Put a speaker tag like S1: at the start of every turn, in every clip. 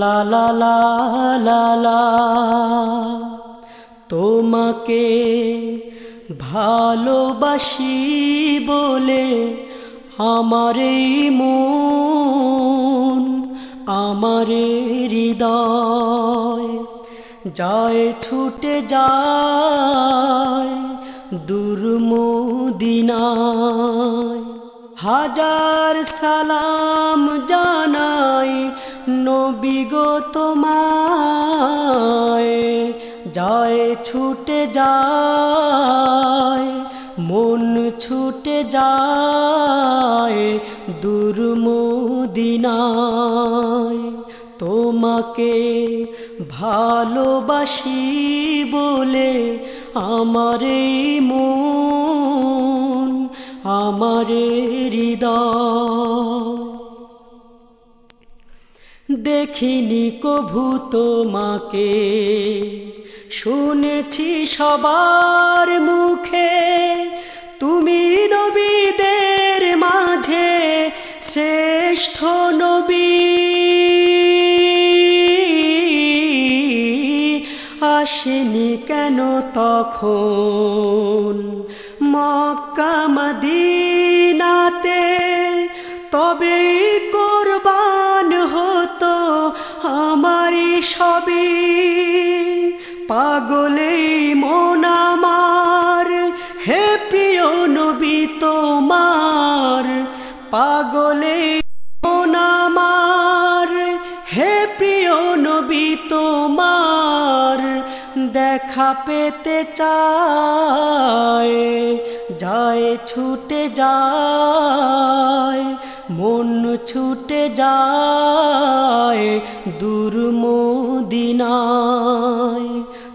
S1: লা লা লা লা লা তোমাকে ভালোবাসি বলে আমার এই মন, আমার হৃদয়, যায় ছুটে যায়। দুর্মদিনায় হাজার সালাম জানাই নবী গো তোমায়। যায় ছুটে যায়, মন ছুটে যায় দুর্মদিনায়। তোমাকে ভালোবাসি বলে আমার মন আমার দেখিনি কভু তোমাকে শুনেছি সবার মুখে। তুমি নবীদের মাঝে শ্রেষ্ঠ নবী। আসেনি কেন তখন? মক্কা মদিনাতে তবে কোরবান হতো আমারই সবই পাগলে মন আমার, হে প্রিয় নবী তোমার। পাগলে দেখা পেতে চায়, যায়, ছুটে যায়, মন ছুটে যায় দুর্মদিনায়।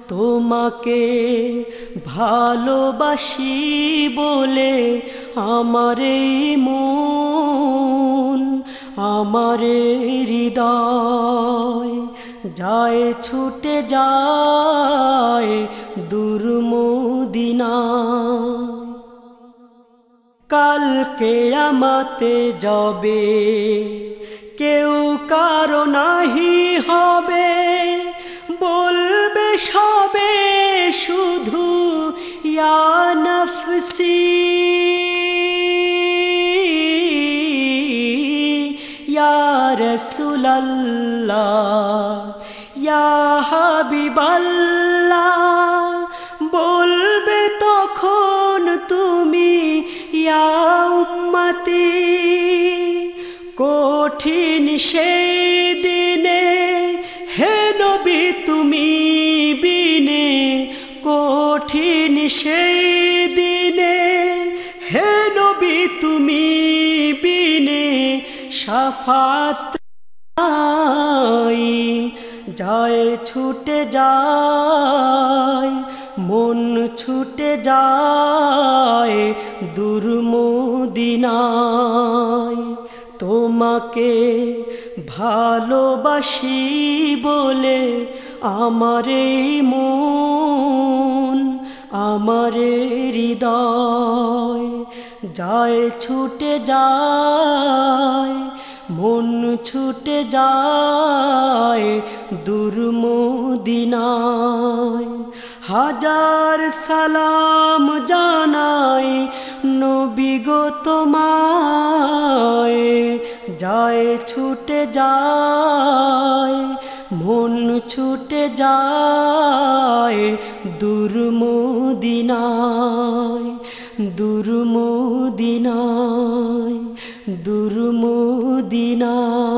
S1: তোমাকে ভালোবাসি বলে আমার মন, আমার হৃদয়। যায় ছুটে যায় দুর্মদিনায় কালকে আমাতে যাবে কেউ কারও নাহি হবে। রসুলাল্লাহ। ইয়া হাবিবাল্লাহ, বলবে তখন তুমি, ইয়া উম্মতি, কঠিন সেই দিনে হে নবী তুমি বিনে, কঠিন সেই দিনে সাফাত যায় ছুটে যায়, মন ছুটে যায় দুর্মদিনায় তোমাকে ভালোবাসি বলে আমার মন, আমার হৃদয়। যায়, ছুটে যায়, মন ছুটে যায় দুর্মদিনায় হাজার সালাম জানাই নবী গো তোমায়। যায়, ছুটে যায়, মন ছুটে যায় দুর্মদিনায় দুর্মদিনায় দুর্মদিনায়।